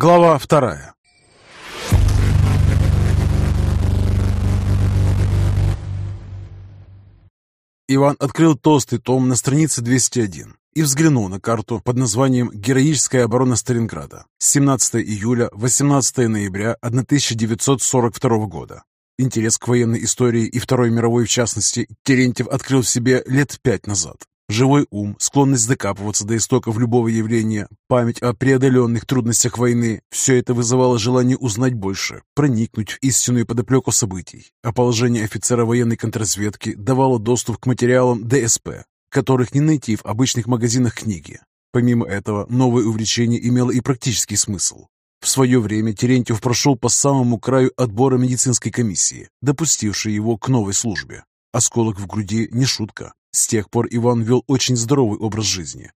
Глава вторая Иван открыл толстый том на странице 201 и взглянул на карту под названием «Героическая оборона Сталинграда. 17 июля, 18 ноября 1942 года». Интерес к военной истории и Второй мировой в частности Терентьев открыл в себе лет пять назад. Живой ум, склонность докапываться до истоков любого явления, память о преодоленных трудностях войны – все это вызывало желание узнать больше, проникнуть в истинную подоплеку событий. А положение офицера военной контрразведки давало доступ к материалам ДСП, которых не найти в обычных магазинах книги. Помимо этого, новое увлечение имело и практический смысл. В свое время Терентьев прошел по самому краю отбора медицинской комиссии, допустившей его к новой службе. Осколок в груди не шутка. С тех пор Иван вел очень здоровый образ жизни,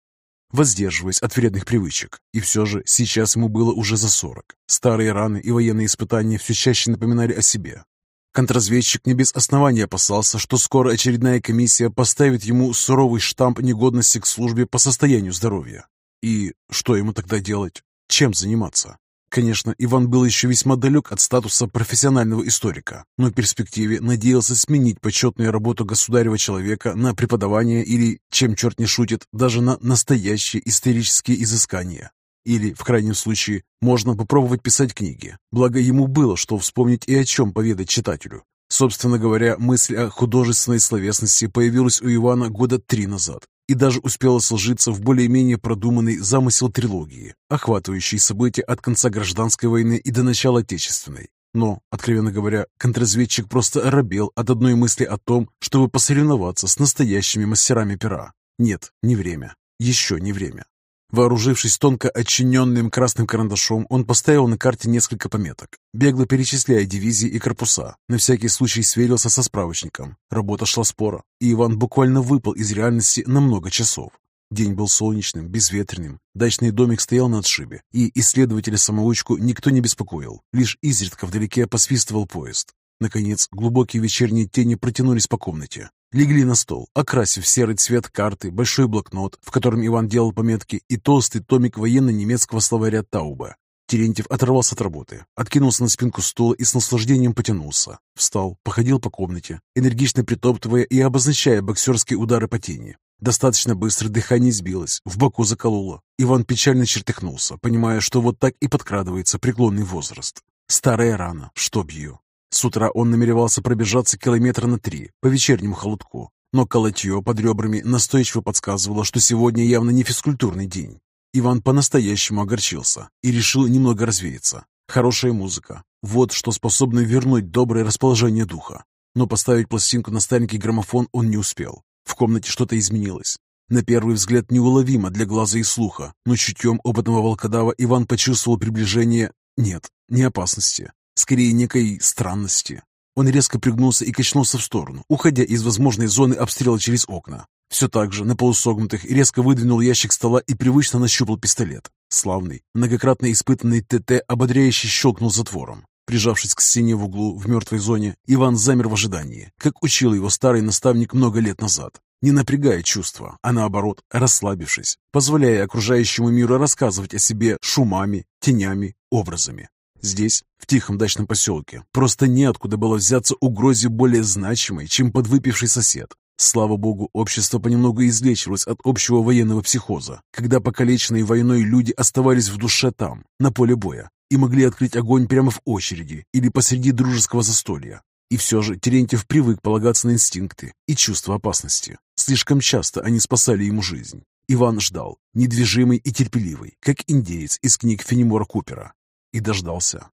воздерживаясь от вредных привычек. И все же сейчас ему было уже за сорок. Старые раны и военные испытания все чаще напоминали о себе. Контрразведчик не без основания опасался, что скоро очередная комиссия поставит ему суровый штамп негодности к службе по состоянию здоровья. И что ему тогда делать? Чем заниматься? Конечно, Иван был еще весьма далек от статуса профессионального историка, но в перспективе надеялся сменить почетную работу государева человека на преподавание или, чем черт не шутит, даже на настоящие исторические изыскания. Или, в крайнем случае, можно попробовать писать книги, благо ему было что вспомнить и о чем поведать читателю. Собственно говоря, мысль о художественной словесности появилась у Ивана года три назад, и даже успела сложиться в более-менее продуманный замысел трилогии, охватывающий события от конца гражданской войны и до начала Отечественной. Но, откровенно говоря, контрразведчик просто оробел от одной мысли о том, чтобы посоревноваться с настоящими мастерами пера. Нет, не время. Еще не время. Вооружившись тонко отчиненным красным карандашом, он поставил на карте несколько пометок, бегло перечисляя дивизии и корпуса. На всякий случай сверился со справочником. Работа шла спора, и Иван буквально выпал из реальности на много часов. День был солнечным, безветренным, дачный домик стоял на отшибе, и исследователя-самоучку никто не беспокоил, лишь изредка вдалеке посвистывал поезд. Наконец, глубокие вечерние тени протянулись по комнате. Легли на стол, окрасив серый цвет карты, большой блокнот, в котором Иван делал пометки, и толстый томик военно-немецкого словаря Тауба. Терентьев оторвался от работы, откинулся на спинку стула и с наслаждением потянулся. Встал, походил по комнате, энергично притоптывая и обозначая боксерские удары по тени. Достаточно быстро дыхание сбилось, в боку закололо. Иван печально чертыхнулся, понимая, что вот так и подкрадывается преклонный возраст. Старая рана, чтоб ее. С утра он намеревался пробежаться километра на три по вечернему холодку, но колотье под ребрами настойчиво подсказывало, что сегодня явно не физкультурный день. Иван по-настоящему огорчился и решил немного развеяться. Хорошая музыка. Вот что способно вернуть доброе расположение духа. Но поставить пластинку на старенький граммофон он не успел. В комнате что-то изменилось. На первый взгляд неуловимо для глаза и слуха, но чутьем опытного волкодава Иван почувствовал приближение... Нет, не опасности, скорее некой странности. Он резко пригнулся и качнулся в сторону, уходя из возможной зоны обстрела через окна. Все так же, на полусогнутых, резко выдвинул ящик стола и привычно нащупал пистолет. Славный, многократно испытанный ТТ ободряюще щелкнул затвором. Прижавшись к стене в углу в мертвой зоне, Иван замер в ожидании, как учил его старый наставник много лет назад, не напрягая чувства, а наоборот, расслабившись, позволяя окружающему миру рассказывать о себе шумами, тенями, образами. Здесь, в тихом дачном поселке, просто неоткуда было взяться угрозе более значимой, чем подвыпивший сосед. Слава богу, общество понемногу излечилось от общего военного психоза, когда покалеченные войной люди оставались в душе там, на поле боя, и могли открыть огонь прямо в очереди или посреди дружеского застолья. И все же Терентьев привык полагаться на инстинкты и чувство опасности. Слишком часто они спасали ему жизнь. Иван ждал, недвижимый и терпеливый, как индеец из книг Фенемора Купера. И дождался.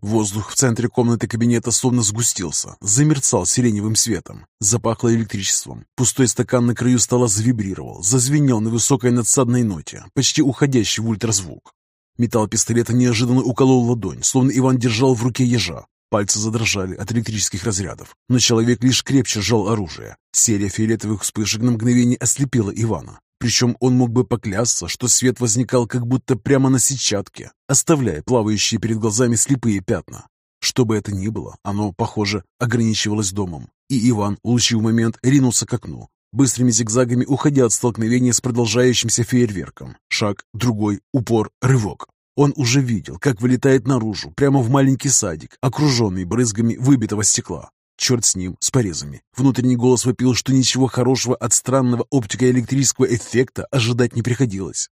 Воздух в центре комнаты кабинета словно сгустился, замерцал сиреневым светом, запахло электричеством. Пустой стакан на краю стола завибрировал, зазвенел на высокой надсадной ноте, почти уходящий в ультразвук. Металл пистолета неожиданно уколол ладонь, словно Иван держал в руке ежа. Пальцы задрожали от электрических разрядов, но человек лишь крепче сжал оружие. Серия фиолетовых вспышек на мгновение ослепила Ивана. Причем он мог бы поклясться, что свет возникал как будто прямо на сетчатке, оставляя плавающие перед глазами слепые пятна. Что бы это ни было, оно, похоже, ограничивалось домом. И Иван, улучив момент, ринулся к окну, быстрыми зигзагами уходя от столкновения с продолжающимся фейерверком. Шаг, другой, упор, рывок. Он уже видел, как вылетает наружу, прямо в маленький садик, окруженный брызгами выбитого стекла. Черт с ним, с порезами. Внутренний голос вопил, что ничего хорошего от странного оптико-электрического эффекта ожидать не приходилось.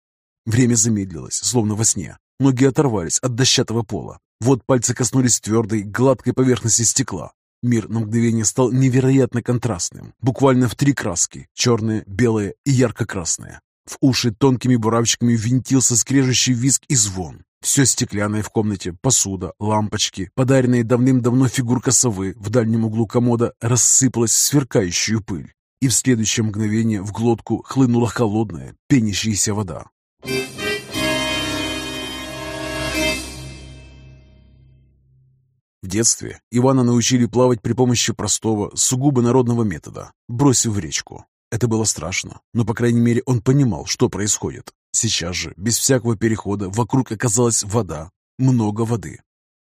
Время замедлилось, словно во сне. Ноги оторвались от дощатого пола. Вот пальцы коснулись твердой, гладкой поверхности стекла. Мир на мгновение стал невероятно контрастным, буквально в три краски – черное, белое и ярко-красное. В уши тонкими буравчиками винтился скрежущий визг и звон. Все стеклянное в комнате, посуда, лампочки, подаренная давным-давно фигурка совы в дальнем углу комода рассыпалась в сверкающую пыль. И в следующее мгновение в глотку хлынула холодная, пенящаяся вода. В детстве Ивана научили плавать при помощи простого, сугубо народного метода, бросив в речку. Это было страшно, но, по крайней мере, он понимал, что происходит. Сейчас же, без всякого перехода, вокруг оказалась вода, много воды.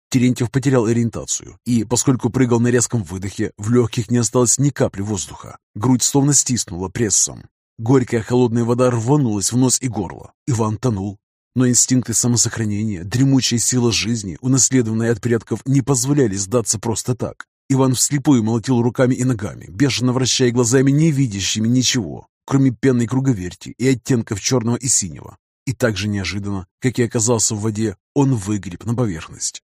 Терентьев потерял ориентацию, и, поскольку прыгал на резком выдохе, в легких не осталось ни капли воздуха. Грудь словно стиснула прессом. Горькая холодная вода рванулась в нос и горло. Иван тонул. Но инстинкты самосохранения, дремучая сила жизни, унаследованная от предков, не позволяли сдаться просто так. Иван вслепую молотил руками и ногами, бешено вращая глазами, не видящими ничего, кроме пенной круговерти и оттенков черного и синего. И так же неожиданно, как и оказался в воде, он выгреб на поверхность.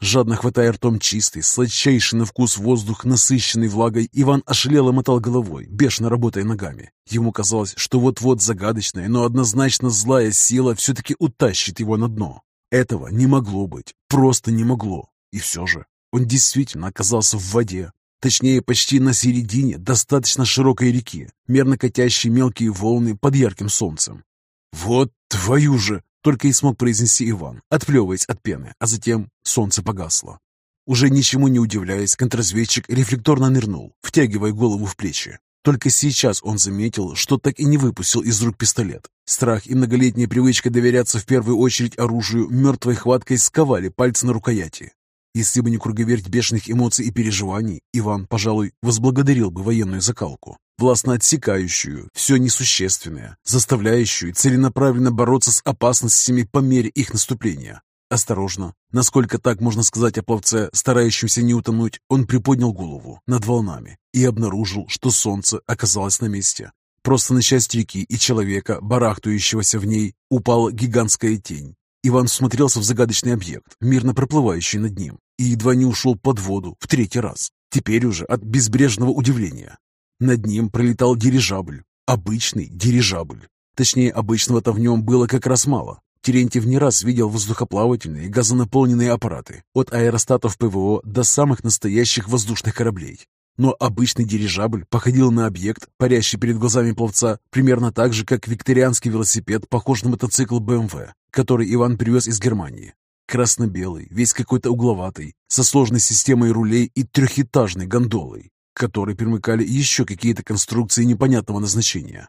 Жадно хватая ртом чистый, сладчайший на вкус воздух, насыщенный влагой, Иван ошалело мотал головой, бешено работая ногами. Ему казалось, что вот-вот загадочная, но однозначно злая сила все-таки утащит его на дно. Этого не могло быть, просто не могло. И все же он действительно оказался в воде, точнее почти на середине достаточно широкой реки, мерно катящей мелкие волны под ярким солнцем. «Вот твою же!» — только и смог произнести Иван, отплевываясь от пены, а затем солнце погасло. Уже ничему не удивляясь, контрразведчик рефлекторно нырнул, втягивая голову в плечи. Только сейчас он заметил, что так и не выпустил из рук пистолет. Страх и многолетняя привычка доверяться в первую очередь оружию мертвой хваткой сковали пальцы на рукояти. Если бы не круговерть бешеных эмоций и переживаний, Иван, пожалуй, возблагодарил бы военную закалку, властно отсекающую все несущественное, заставляющую целенаправленно бороться с опасностями по мере их наступления. Осторожно, насколько так можно сказать о пловце, старающемся не утонуть, он приподнял голову над волнами и обнаружил, что солнце оказалось на месте. Просто на часть реки и человека, барахтающегося в ней, упала гигантская тень. Иван смотрелся в загадочный объект, мирно проплывающий над ним, и едва не ушел под воду в третий раз, теперь уже от безбрежного удивления. Над ним пролетал дирижабль, обычный дирижабль. Точнее, обычного-то в нем было как раз мало. Терентьев не раз видел воздухоплавательные газонаполненные аппараты, от аэростатов ПВО до самых настоящих воздушных кораблей. Но обычный дирижабль походил на объект, парящий перед глазами пловца, примерно так же, как викторианский велосипед похож на мотоцикл БМВ, который Иван привез из Германии. Красно-белый, весь какой-то угловатый, со сложной системой рулей и трехэтажной гондолой, к которой примыкали еще какие-то конструкции непонятного назначения.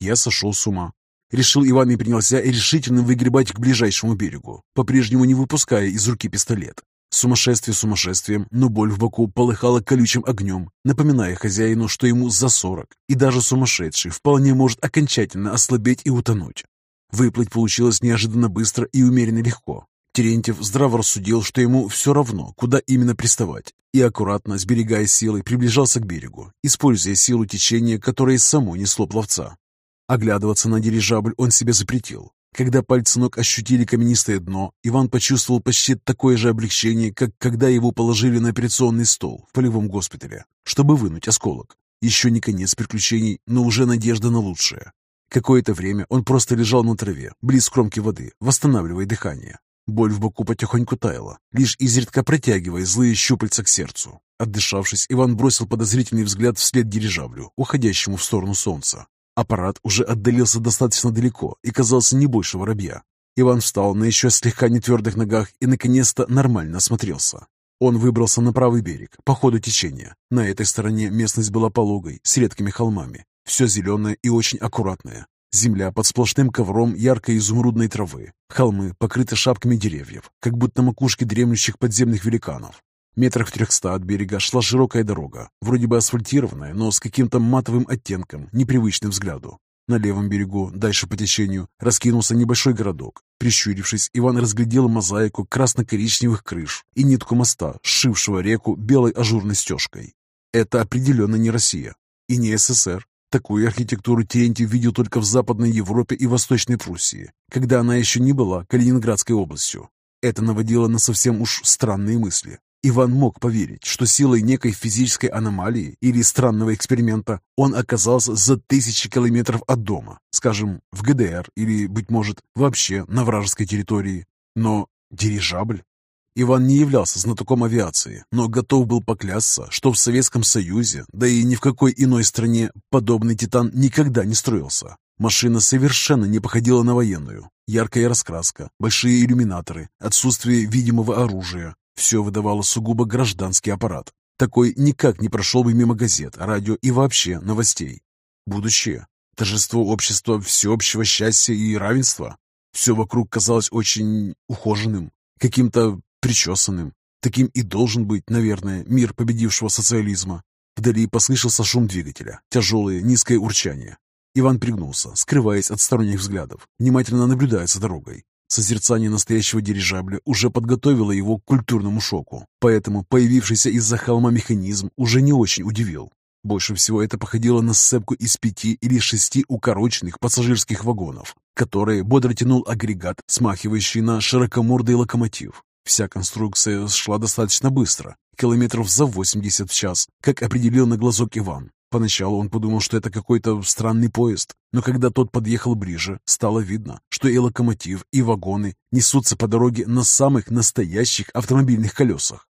Я сошел с ума. Решил Иван и принялся решительно выгребать к ближайшему берегу, по-прежнему не выпуская из руки пистолет. Сумасшествие сумасшествием, но боль в боку полыхала колючим огнем, напоминая хозяину, что ему за сорок, и даже сумасшедший вполне может окончательно ослабеть и утонуть. Выплыть получилось неожиданно быстро и умеренно легко. Терентьев здраво рассудил, что ему все равно, куда именно приставать, и аккуратно, сберегая силы, приближался к берегу, используя силу течения, которое само несло пловца. Оглядываться на дирижабль он себе запретил. Когда пальцы ног ощутили каменистое дно, Иван почувствовал почти такое же облегчение, как когда его положили на операционный стол в полевом госпитале, чтобы вынуть осколок. Еще не конец приключений, но уже надежда на лучшее. Какое-то время он просто лежал на траве, близ кромки воды, восстанавливая дыхание. Боль в боку потихоньку таяла, лишь изредка протягивая злые щупальца к сердцу. Отдышавшись, Иван бросил подозрительный взгляд вслед дирижаблю, уходящему в сторону солнца. Аппарат уже отдалился достаточно далеко и казался не больше воробья. Иван встал на еще слегка нетвердых ногах и наконец-то нормально осмотрелся. Он выбрался на правый берег, по ходу течения. На этой стороне местность была пологой, с редкими холмами. Все зеленое и очень аккуратное. Земля под сплошным ковром яркой изумрудной травы. Холмы покрыты шапками деревьев, как будто макушки дремлющих подземных великанов. Метрах в трехста от берега шла широкая дорога, вроде бы асфальтированная, но с каким-то матовым оттенком, непривычным взгляду. На левом берегу, дальше по течению, раскинулся небольшой городок. Прищурившись, Иван разглядел мозаику красно-коричневых крыш и нитку моста, сшившего реку белой ажурной стежкой. Это определенно не Россия и не СССР. Такую архитектуру Терентьев видел только в Западной Европе и Восточной Пруссии, когда она еще не была Калининградской областью. Это наводило на совсем уж странные мысли. Иван мог поверить, что силой некой физической аномалии или странного эксперимента он оказался за тысячи километров от дома, скажем, в ГДР или, быть может, вообще на вражеской территории. Но дирижабль? Иван не являлся знатоком авиации, но готов был поклясться, что в Советском Союзе, да и ни в какой иной стране, подобный «Титан» никогда не строился. Машина совершенно не походила на военную. Яркая раскраска, большие иллюминаторы, отсутствие видимого оружия, все выдавало сугубо гражданский аппарат. Такой никак не прошел бы мимо газет, радио и вообще новостей. Будущее. Торжество общества всеобщего счастья и равенства. Все вокруг казалось очень ухоженным, каким-то причесанным. Таким и должен быть, наверное, мир победившего социализма. Вдали послышался шум двигателя, тяжелое низкое урчание. Иван пригнулся, скрываясь от сторонних взглядов, внимательно наблюдая за дорогой. Созерцание настоящего дирижабля уже подготовило его к культурному шоку, поэтому появившийся из-за холма механизм уже не очень удивил. Больше всего это походило на сцепку из пяти или шести укороченных пассажирских вагонов, которые бодро тянул агрегат, смахивающий на широкомордый локомотив. Вся конструкция шла достаточно быстро, километров за 80 в час, как определил на глазок Иван. Поначалу он подумал, что это какой-то странный поезд, но когда тот подъехал ближе, стало видно, что и локомотив, и вагоны несутся по дороге на самых настоящих автомобильных колесах.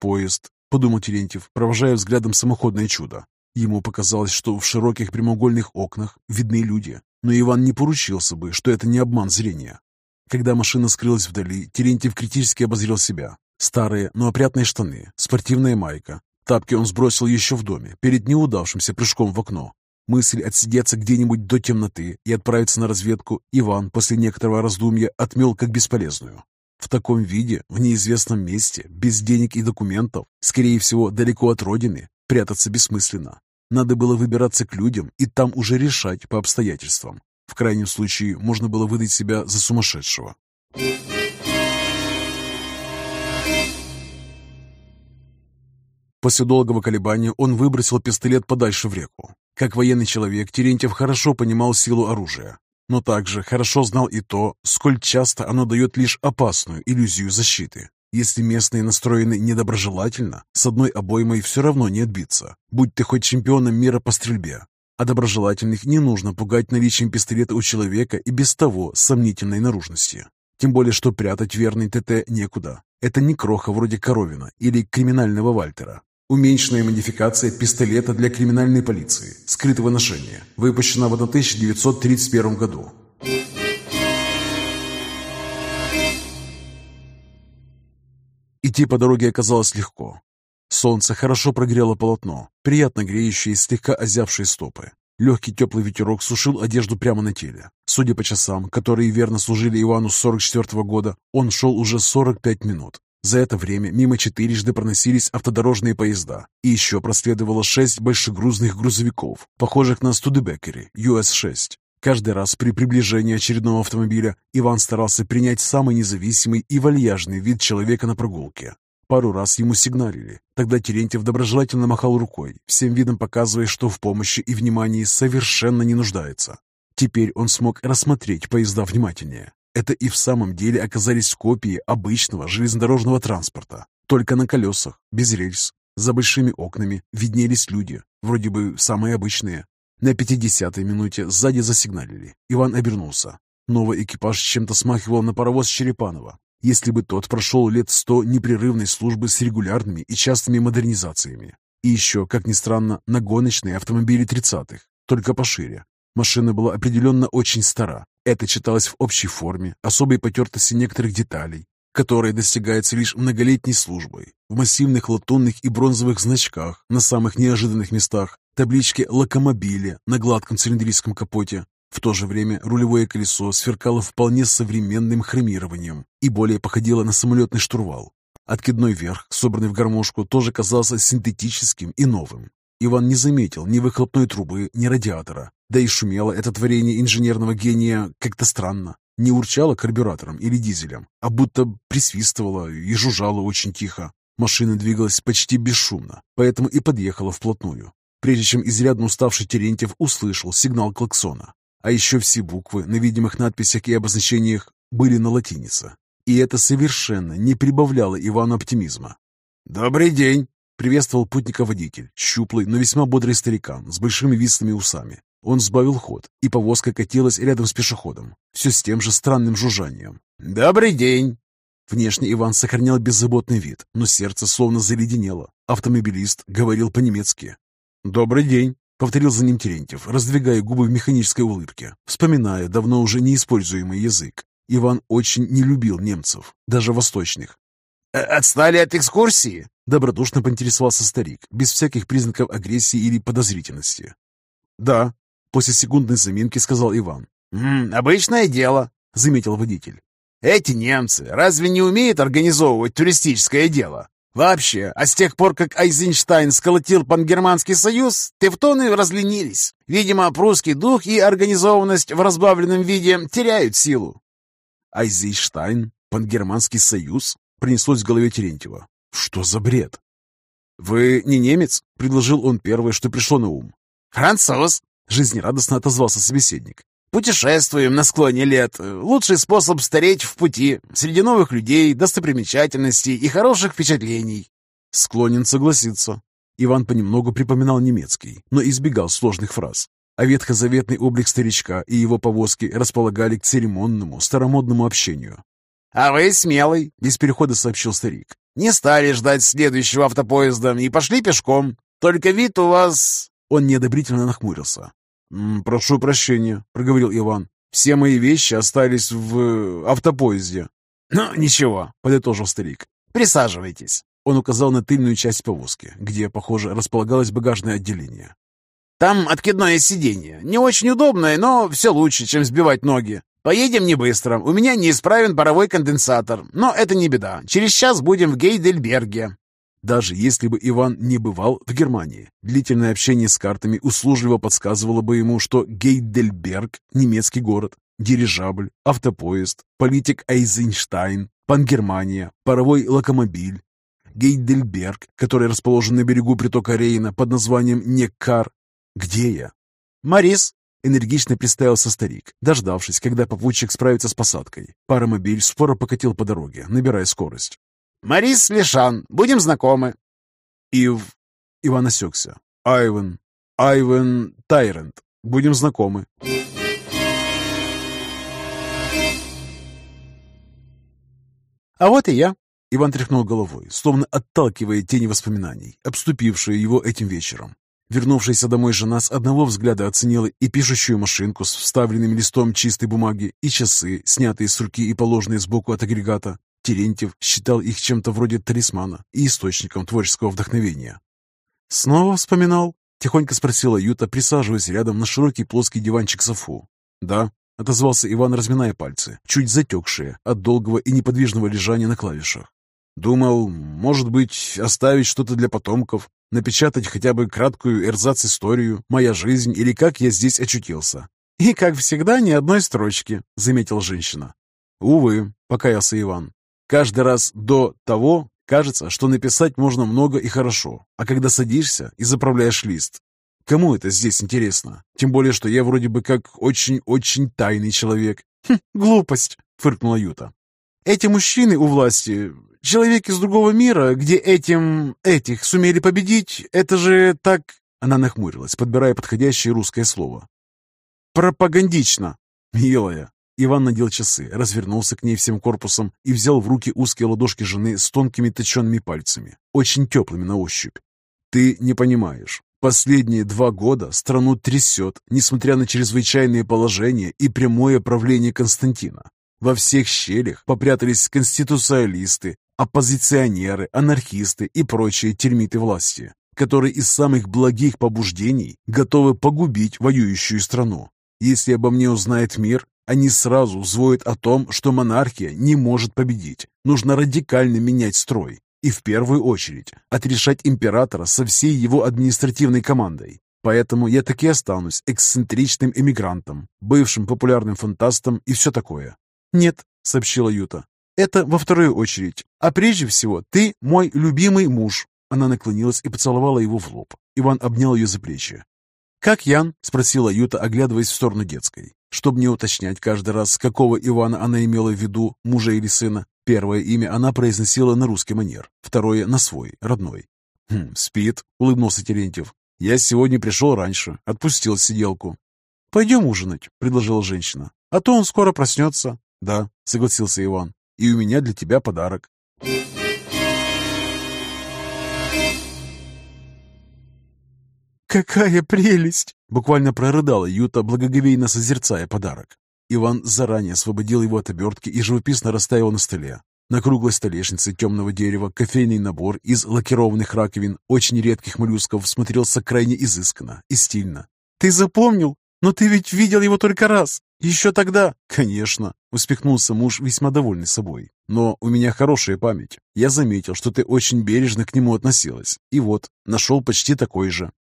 «Поезд», — подумал Терентьев, провожая взглядом самоходное чудо. Ему показалось, что в широких прямоугольных окнах видны люди, но Иван не поручился бы, что это не обман зрения. Когда машина скрылась вдали, Терентьев критически обозрел себя. Старые, но опрятные штаны, спортивная майка, Тапки он сбросил еще в доме, перед неудавшимся прыжком в окно. Мысль отсидеться где-нибудь до темноты и отправиться на разведку Иван после некоторого раздумья отмел как бесполезную. В таком виде, в неизвестном месте, без денег и документов, скорее всего, далеко от родины, прятаться бессмысленно. Надо было выбираться к людям и там уже решать по обстоятельствам. В крайнем случае, можно было выдать себя за сумасшедшего. После долгого колебания он выбросил пистолет подальше в реку. Как военный человек, Терентьев хорошо понимал силу оружия, но также хорошо знал и то, сколь часто оно дает лишь опасную иллюзию защиты. Если местные настроены недоброжелательно, с одной обоймой все равно не отбиться, будь ты хоть чемпионом мира по стрельбе. А доброжелательных не нужно пугать наличием пистолета у человека и без того сомнительной наружности. Тем более, что прятать верный ТТ некуда. Это не кроха вроде Коровина или криминального Вальтера. Уменьшенная модификация пистолета для криминальной полиции, скрытого ношения, выпущена в 1931 году. Идти по дороге оказалось легко. Солнце хорошо прогрело полотно, приятно греющее слегка озявшие стопы. Легкий теплый ветерок сушил одежду прямо на теле. Судя по часам, которые верно служили Ивану с 44 -го года, он шел уже 45 минут. За это время мимо четырежды проносились автодорожные поезда, и еще проследовало шесть большегрузных грузовиков, похожих на Студебекери US-6. Каждый раз при приближении очередного автомобиля Иван старался принять самый независимый и вальяжный вид человека на прогулке. Пару раз ему сигналили. Тогда Терентьев доброжелательно махал рукой, всем видом показывая, что в помощи и внимании совершенно не нуждается. Теперь он смог рассмотреть поезда внимательнее. Это и в самом деле оказались копии обычного железнодорожного транспорта, только на колесах, без рельс. За большими окнами виднелись люди, вроде бы самые обычные. На пятидесятой минуте сзади засигналили. Иван обернулся. Новый экипаж чем-то смахивал на паровоз Черепанова. Если бы тот прошел лет сто непрерывной службы с регулярными и частыми модернизациями. И еще, как ни странно, на гоночные автомобили тридцатых, только пошире. Машина была определенно очень стара, это читалось в общей форме, особой потертости некоторых деталей, которая достигается лишь многолетней службой, в массивных латунных и бронзовых значках на самых неожиданных местах, табличке «Локомобили» на гладком цилиндрическом капоте. В то же время рулевое колесо сверкало вполне современным хромированием и более походило на самолетный штурвал. Откидной верх, собранный в гармошку, тоже казался синтетическим и новым. Иван не заметил ни выхлопной трубы, ни радиатора. Да и шумело это творение инженерного гения как-то странно. Не урчало карбюратором или дизелем, а будто присвистывало и жужжало очень тихо. Машина двигалась почти бесшумно, поэтому и подъехала вплотную. Прежде чем изрядно уставший Терентьев услышал сигнал клаксона. А еще все буквы на видимых надписях и обозначениях были на латинице. И это совершенно не прибавляло Ивану оптимизма. «Добрый день!» — приветствовал путника водитель, щуплый, но весьма бодрый старикан с большими вистыми усами. Он сбавил ход, и повозка катилась рядом с пешеходом, все с тем же странным жужжанием. «Добрый день!» Внешне Иван сохранял беззаботный вид, но сердце словно заледенело. Автомобилист говорил по-немецки. «Добрый день!» — повторил за ним Терентьев, раздвигая губы в механической улыбке, вспоминая давно уже неиспользуемый язык. Иван очень не любил немцев, даже восточных. «Э, «Отстали от экскурсии?» — добродушно поинтересовался старик, без всяких признаков агрессии или подозрительности. «Да», — после секундной заминки сказал Иван. «М -м, «Обычное дело», — заметил водитель. «Эти немцы разве не умеют организовывать туристическое дело? Вообще, а с тех пор, как Айзенштайн сколотил пангерманский союз, тевтоны разленились. Видимо, прусский дух и организованность в разбавленном виде теряют силу. Айзенштайн? Пангерманский союз? Принеслось в голове Терентьева. Что за бред? «Вы не немец?» — предложил он первое, что пришло на ум. «Француз!» — жизнерадостно отозвался собеседник. «Путешествуем на склоне лет. Лучший способ стареть в пути, среди новых людей, достопримечательностей и хороших впечатлений». Склонен согласиться. Иван понемногу припоминал немецкий, но избегал сложных фраз а ветхозаветный облик старичка и его повозки располагали к церемонному, старомодному общению. «А вы смелый», — без перехода сообщил старик. «Не стали ждать следующего автопоезда и пошли пешком. Только вид у вас...» Он неодобрительно нахмурился. «Прошу прощения», — проговорил Иван. «Все мои вещи остались в э, автопоезде». «Ну, ничего», — подытожил старик. «Присаживайтесь». Он указал на тыльную часть повозки, где, похоже, располагалось багажное отделение. Там откидное сиденье. Не очень удобное, но все лучше, чем сбивать ноги. Поедем не быстро. У меня неисправен паровой конденсатор. Но это не беда. Через час будем в Гейдельберге. Даже если бы Иван не бывал в Германии, длительное общение с картами услужливо подсказывало бы ему, что Гейдельберг – немецкий город, дирижабль, автопоезд, политик Эйзенштайн, Пангермания, паровой локомобиль. Гейдельберг, который расположен на берегу притока Рейна под названием Неккар, «Где я?» «Марис!» — энергично представился старик, дождавшись, когда попутчик справится с посадкой. Паромобиль споро покатил по дороге, набирая скорость. «Марис Лешан, будем знакомы». «Ив...» — Иван осекся. «Айвен... Айвен Тайрент, будем знакомы». «А вот и я», Иван тряхнул головой, словно отталкивая тени воспоминаний, обступившие его этим вечером. Вернувшаяся домой жена с одного взгляда оценила и пишущую машинку с вставленным листом чистой бумаги, и часы, снятые с руки и положенные сбоку от агрегата. Терентьев считал их чем-то вроде талисмана и источником творческого вдохновения. «Снова вспоминал?» — тихонько спросила Юта, присаживаясь рядом на широкий плоский диванчик Софу. «Да», — отозвался Иван, разминая пальцы, чуть затекшие от долгого и неподвижного лежания на клавишах. «Думал, может быть, оставить что-то для потомков, напечатать хотя бы краткую эрзац-историю, моя жизнь или как я здесь очутился. «И, как всегда, ни одной строчки», — заметила женщина. «Увы», — покаялся Иван. «Каждый раз до того кажется, что написать можно много и хорошо, а когда садишься и заправляешь лист, кому это здесь интересно? Тем более, что я вроде бы как очень-очень тайный человек». «Хм, глупость», — фыркнула Юта. «Эти мужчины у власти Человек из другого мира, где этим... этих сумели победить, это же так...» Она нахмурилась, подбирая подходящее русское слово. «Пропагандично!» «Милая!» Иван надел часы, развернулся к ней всем корпусом и взял в руки узкие ладошки жены с тонкими точенными пальцами, очень теплыми на ощупь. «Ты не понимаешь. Последние два года страну трясет, несмотря на чрезвычайное положение и прямое правление Константина. Во всех щелях попрятались конституциалисты, оппозиционеры, анархисты и прочие термиты власти, которые из самых благих побуждений готовы погубить воюющую страну. Если обо мне узнает мир, они сразу взвоют о том, что монархия не может победить. Нужно радикально менять строй. И в первую очередь отрешать императора со всей его административной командой. Поэтому я таки останусь эксцентричным эмигрантом, бывшим популярным фантастом и все такое. «Нет», — сообщила Юта, — «это во вторую очередь. А прежде всего, ты мой любимый муж». Она наклонилась и поцеловала его в лоб. Иван обнял ее за плечи. «Как Ян?» — спросила Юта, оглядываясь в сторону детской. Чтобы не уточнять каждый раз, какого Ивана она имела в виду, мужа или сына, первое имя она произносила на русский манер, второе — на свой, родной. «Хм, спит», — улыбнулся Терентьев. «Я сегодня пришел раньше, отпустил сиделку». «Пойдем ужинать», — предложила женщина. «А то он скоро проснется». «Да», — согласился Иван. «И у меня для тебя подарок». «Какая прелесть!» — буквально прорыдала Юта, благоговейно созерцая подарок. Иван заранее освободил его от обертки и живописно расставил на столе. На круглой столешнице темного дерева кофейный набор из лакированных раковин очень редких моллюсков смотрелся крайне изысканно и стильно. «Ты запомнил? Но ты ведь видел его только раз. Еще тогда?» «Конечно», — успехнулся муж, весьма довольный собой. «Но у меня хорошая память. Я заметил, что ты очень бережно к нему относилась. И вот, нашел почти такой же».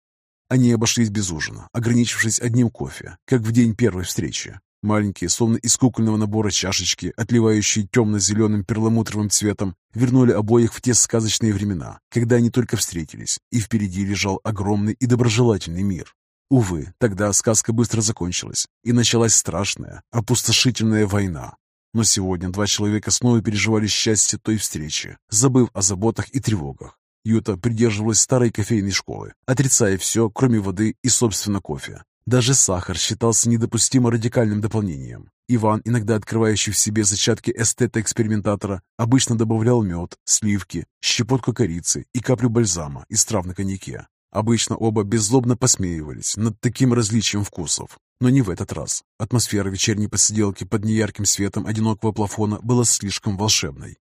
Они обошлись без ужина, ограничившись одним кофе, как в день первой встречи. Маленькие, словно из кукольного набора чашечки, отливающие темно-зеленым перламутровым цветом, вернули обоих в те сказочные времена, когда они только встретились, и впереди лежал огромный и доброжелательный мир. Увы, тогда сказка быстро закончилась, и началась страшная, опустошительная война. Но сегодня два человека снова переживали счастье той встречи, забыв о заботах и тревогах. Юта придерживалась старой кофейной школы, отрицая все, кроме воды и, собственно, кофе. Даже сахар считался недопустимо радикальным дополнением. Иван, иногда открывающий в себе зачатки эстета-экспериментатора, обычно добавлял мед, сливки, щепотку корицы и каплю бальзама из трав на коньяке. Обычно оба беззлобно посмеивались над таким различием вкусов. Но не в этот раз. Атмосфера вечерней посиделки под неярким светом одинокого плафона была слишком волшебной.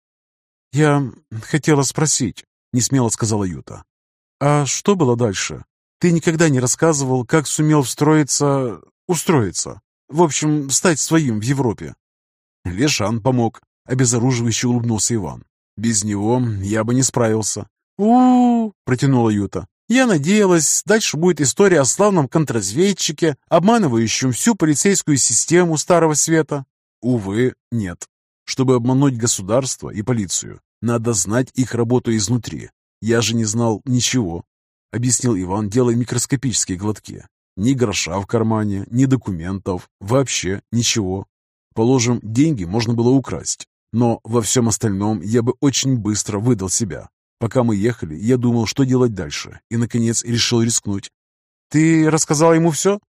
«Я хотела спросить», — несмело сказала Юта. «А что было дальше? Ты никогда не рассказывал, как сумел встроиться... устроиться. В общем, стать своим в Европе. Лешан помог, обезоруживающе улыбнулся Иван. Без него я бы не справился. у, -у, -у протянула Юта. Я надеялась, дальше будет история о славном контрразведчике, обманывающем всю полицейскую систему Старого Света. Увы, нет. Чтобы обмануть государство и полицию, надо знать их работу изнутри. Я же не знал ничего объяснил Иван, делая микроскопические глотки. Ни гроша в кармане, ни документов, вообще ничего. Положим, деньги можно было украсть, но во всем остальном я бы очень быстро выдал себя. Пока мы ехали, я думал, что делать дальше, и, наконец, решил рискнуть. «Ты рассказал ему все?»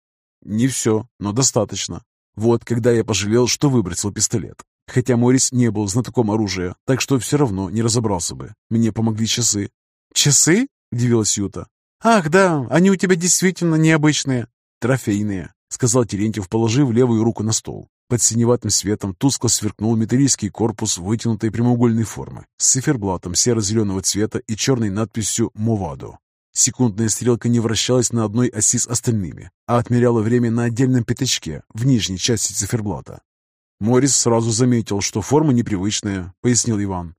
«Не все, но достаточно. Вот когда я пожалел, что выбросил пистолет. Хотя Морис не был знатоком оружия, так что все равно не разобрался бы. Мне помогли часы». «Часы?» – удивилась Юта. «Ах, да, они у тебя действительно необычные». «Трофейные», — сказал Терентьев, положив левую руку на стол. Под синеватым светом тускло сверкнул металлический корпус вытянутой прямоугольной формы с циферблатом серо-зеленого цвета и черной надписью «Мовадо». Секундная стрелка не вращалась на одной оси с остальными, а отмеряла время на отдельном пятачке в нижней части циферблата. Морис сразу заметил, что форма непривычная, пояснил Иван.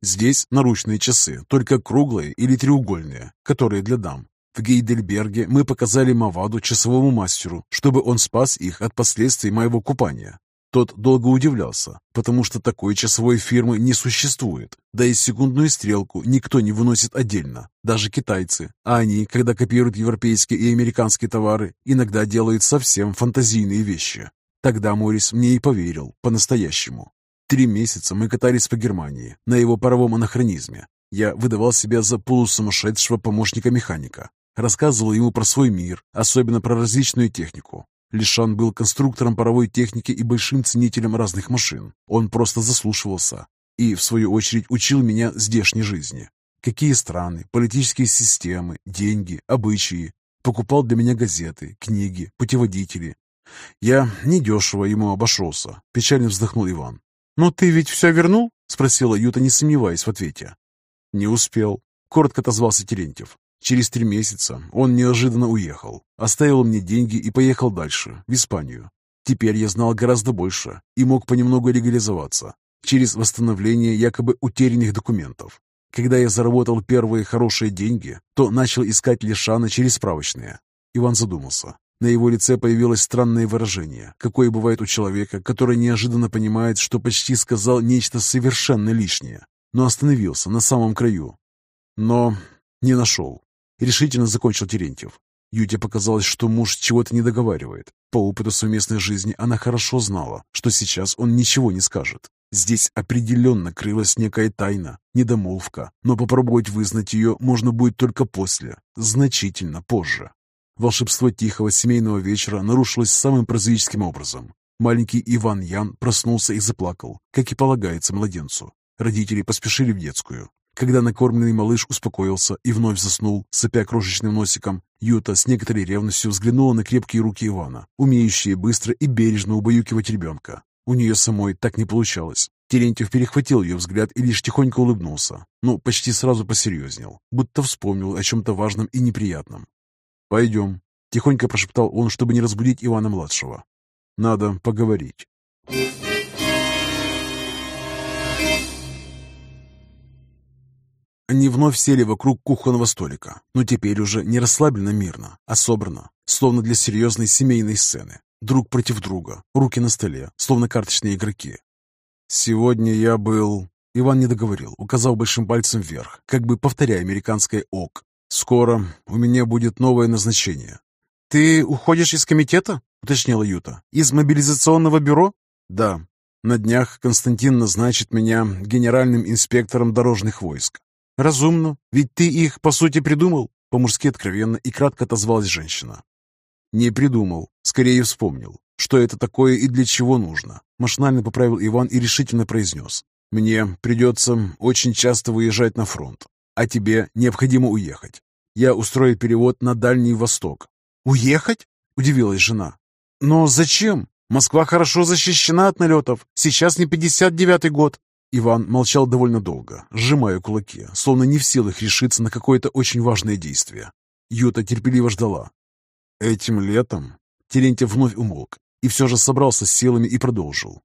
Здесь наручные часы, только круглые или треугольные, которые для дам. В Гейдельберге мы показали Маваду часовому мастеру, чтобы он спас их от последствий моего купания. Тот долго удивлялся, потому что такой часовой фирмы не существует, да и секундную стрелку никто не выносит отдельно, даже китайцы. А они, когда копируют европейские и американские товары, иногда делают совсем фантазийные вещи. Тогда Морис мне и поверил, по-настоящему. Три месяца мы катались по Германии на его паровом анахронизме. Я выдавал себя за полусумасшедшего помощника-механика. Рассказывал ему про свой мир, особенно про различную технику. Лишан был конструктором паровой техники и большим ценителем разных машин. Он просто заслушивался. И, в свою очередь, учил меня здешней жизни. Какие страны, политические системы, деньги, обычаи. Покупал для меня газеты, книги, путеводители. Я недешево ему обошелся, печально вздохнул Иван. «Ну ты ведь все вернул?» — спросила Юта, не сомневаясь в ответе. «Не успел», — коротко отозвался Терентьев. Через три месяца он неожиданно уехал, оставил мне деньги и поехал дальше, в Испанию. Теперь я знал гораздо больше и мог понемногу легализоваться через восстановление якобы утерянных документов. Когда я заработал первые хорошие деньги, то начал искать Лишана через справочные. Иван задумался. На его лице появилось странное выражение, какое бывает у человека, который неожиданно понимает, что почти сказал нечто совершенно лишнее, но остановился на самом краю. Но не нашел. Решительно закончил Терентьев. Юте показалось, что муж чего-то не договаривает. По опыту совместной жизни она хорошо знала, что сейчас он ничего не скажет. Здесь определенно крылась некая тайна, недомолвка, но попробовать вызнать ее можно будет только после, значительно позже. Волшебство тихого семейного вечера нарушилось самым прозаическим образом. Маленький Иван Ян проснулся и заплакал, как и полагается младенцу. Родители поспешили в детскую. Когда накормленный малыш успокоился и вновь заснул, сопя крошечным носиком, Юта с некоторой ревностью взглянула на крепкие руки Ивана, умеющие быстро и бережно убаюкивать ребенка. У нее самой так не получалось. Терентьев перехватил ее взгляд и лишь тихонько улыбнулся, но почти сразу посерьезнел, будто вспомнил о чем-то важном и неприятном. «Пойдем», — тихонько прошептал он, чтобы не разбудить Ивана-младшего. «Надо поговорить». Они вновь сели вокруг кухонного столика, но теперь уже не расслабленно мирно, а собрано, словно для серьезной семейной сцены. Друг против друга, руки на столе, словно карточные игроки. «Сегодня я был...» Иван не договорил, указав большим пальцем вверх, как бы повторяя американское «ок». «Скоро у меня будет новое назначение». «Ты уходишь из комитета?» — уточнила Юта. «Из мобилизационного бюро?» «Да. На днях Константин назначит меня генеральным инспектором дорожных войск. «Разумно, ведь ты их, по сути, придумал», — по-мужски откровенно и кратко отозвалась женщина. «Не придумал, скорее вспомнил, что это такое и для чего нужно», — машинально поправил Иван и решительно произнес. «Мне придется очень часто выезжать на фронт, а тебе необходимо уехать. Я устрою перевод на Дальний Восток». «Уехать?» — удивилась жена. «Но зачем? Москва хорошо защищена от налетов. Сейчас не 59-й год. Иван молчал довольно долго, сжимая кулаки, словно не в силах решиться на какое-то очень важное действие. Юта терпеливо ждала. «Этим летом...» Терентьев вновь умолк и все же собрался с силами и продолжил.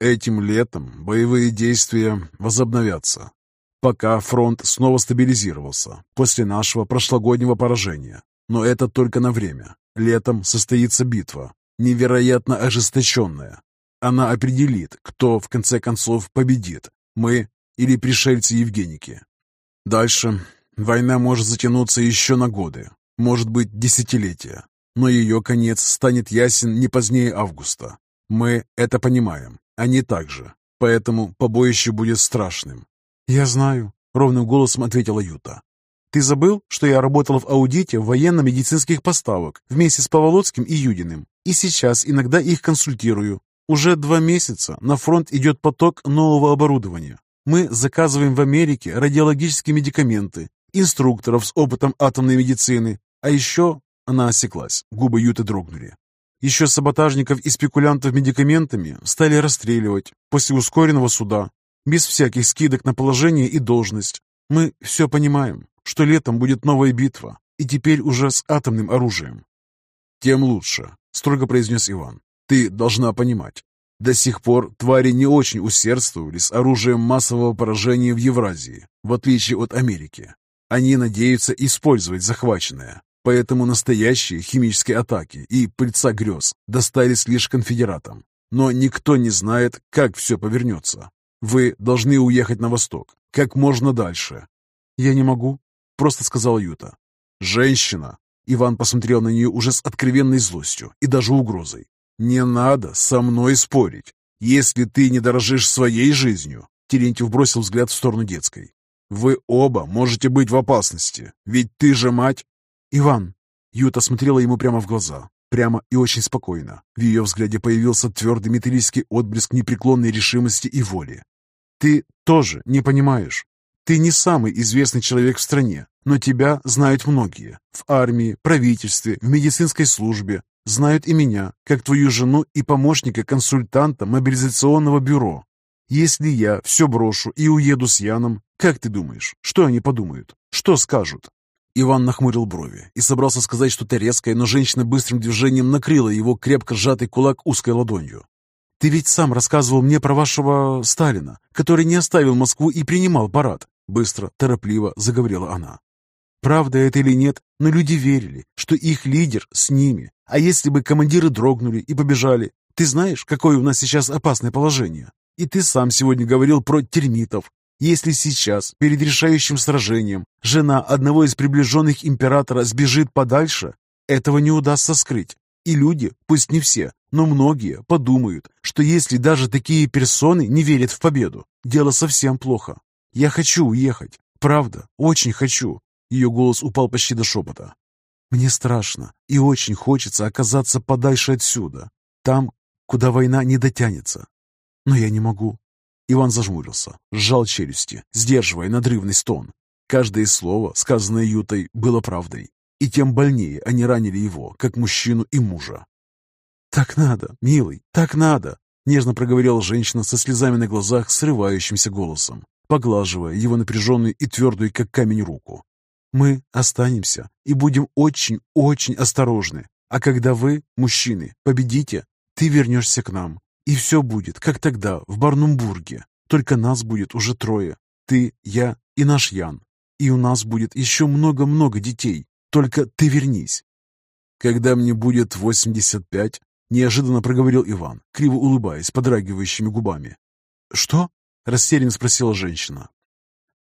«Этим летом боевые действия возобновятся, пока фронт снова стабилизировался после нашего прошлогоднего поражения. Но это только на время. Летом состоится битва, невероятно ожесточенная, она определит, кто в конце концов победит, мы или пришельцы-евгеники. Дальше война может затянуться еще на годы, может быть десятилетия, но ее конец станет ясен не позднее августа. Мы это понимаем, они также, поэтому побоище будет страшным. «Я знаю», — ровным голосом ответила Юта. «Ты забыл, что я работала в аудите военно-медицинских поставок вместе с Поволоцким и Юдиным, и сейчас иногда их консультирую. Уже два месяца на фронт идет поток нового оборудования. Мы заказываем в Америке радиологические медикаменты, инструкторов с опытом атомной медицины, а еще... Она осеклась, губы Юты дрогнули. Еще саботажников и спекулянтов медикаментами стали расстреливать после ускоренного суда, без всяких скидок на положение и должность. Мы все понимаем, что летом будет новая битва, и теперь уже с атомным оружием. «Тем лучше», — строго произнес Иван. Ты должна понимать, до сих пор твари не очень усердствовали с оружием массового поражения в Евразии, в отличие от Америки. Они надеются использовать захваченное, поэтому настоящие химические атаки и пыльца грез достались лишь конфедератам. Но никто не знает, как все повернется. Вы должны уехать на восток, как можно дальше. «Я не могу», — просто сказала Юта. «Женщина!» Иван посмотрел на нее уже с откровенной злостью и даже угрозой. «Не надо со мной спорить. Если ты не дорожишь своей жизнью...» Терентьев бросил взгляд в сторону детской. «Вы оба можете быть в опасности, ведь ты же мать...» «Иван!» Юта смотрела ему прямо в глаза, прямо и очень спокойно. В ее взгляде появился твердый металлический отблеск непреклонной решимости и воли. «Ты тоже не понимаешь. Ты не самый известный человек в стране, но тебя знают многие. В армии, правительстве, в медицинской службе, Знают и меня, как твою жену и помощника-консультанта мобилизационного бюро. Если я все брошу и уеду с Яном, как ты думаешь, что они подумают? Что скажут?» Иван нахмурил брови и собрался сказать что-то резкое, но женщина быстрым движением накрыла его крепко сжатый кулак узкой ладонью. «Ты ведь сам рассказывал мне про вашего Сталина, который не оставил Москву и принимал парад. Быстро, торопливо заговорила она. Правда это или нет, но люди верили, что их лидер с ними. А если бы командиры дрогнули и побежали? Ты знаешь, какое у нас сейчас опасное положение? И ты сам сегодня говорил про термитов. Если сейчас, перед решающим сражением, жена одного из приближенных императора сбежит подальше, этого не удастся скрыть. И люди, пусть не все, но многие подумают, что если даже такие персоны не верят в победу, дело совсем плохо. Я хочу уехать. Правда, очень хочу. Ее голос упал почти до шепота. Мне страшно и очень хочется оказаться подальше отсюда, там, куда война не дотянется. Но я не могу. Иван зажмурился, сжал челюсти, сдерживая надрывный стон. Каждое слово, сказанное Ютой, было правдой, и тем больнее они ранили его, как мужчину и мужа. «Так надо, милый, так надо!» Нежно проговорила женщина со слезами на глазах, срывающимся голосом, поглаживая его напряженную и твердую, как камень, руку. «Мы останемся и будем очень-очень осторожны. А когда вы, мужчины, победите, ты вернешься к нам, и все будет, как тогда, в Барнумбурге. Только нас будет уже трое. Ты, я и наш Ян. И у нас будет еще много-много детей. Только ты вернись. Когда мне будет 85, неожиданно проговорил Иван, криво улыбаясь, подрагивающими губами. Что? Растерянно спросила женщина.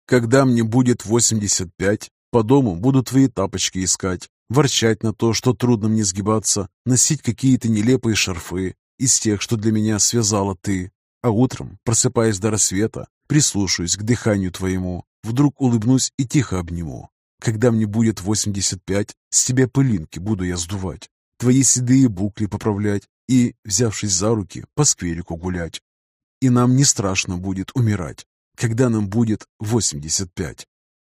Когда мне будет 85, по дому буду твои тапочки искать, ворчать на то, что трудно мне сгибаться, носить какие-то нелепые шарфы, из тех, что для меня связала ты. А утром, просыпаясь до рассвета, прислушаюсь к дыханию твоему, вдруг улыбнусь и тихо обниму. Когда мне будет 85, с тебя пылинки буду я сдувать, твои седые букли поправлять и, взявшись за руки, по скверику гулять. И нам не страшно будет умирать, когда нам будет 85.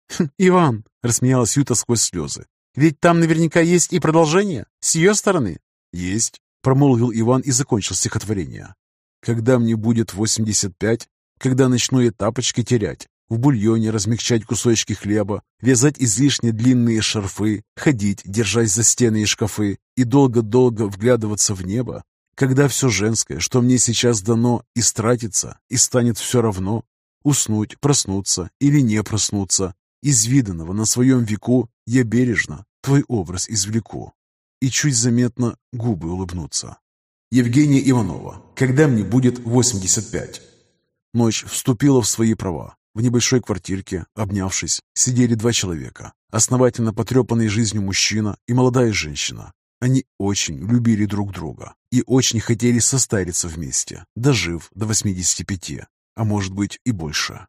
«Хм, «Иван!» — рассмеялась Юта сквозь слезы. «Ведь там наверняка есть и продолжение, с ее стороны». «Есть промолвил Иван и закончил стихотворение. «Когда мне будет 85, когда начну я тапочки терять, в бульоне размягчать кусочки хлеба, вязать излишне длинные шарфы, ходить, держась за стены и шкафы, и долго-долго вглядываться в небо, когда все женское, что мне сейчас дано, истратится и станет все равно, уснуть, проснуться или не проснуться, из виданного на своем веку я бережно твой образ извлеку и чуть заметно губы улыбнутся. Евгения Иванова. Когда мне будет 85? Ночь вступила в свои права. В небольшой квартирке, обнявшись, сидели два человека. Основательно потрепанный жизнью мужчина и молодая женщина. Они очень любили друг друга и очень хотели состариться вместе, дожив до 85, а может быть и больше.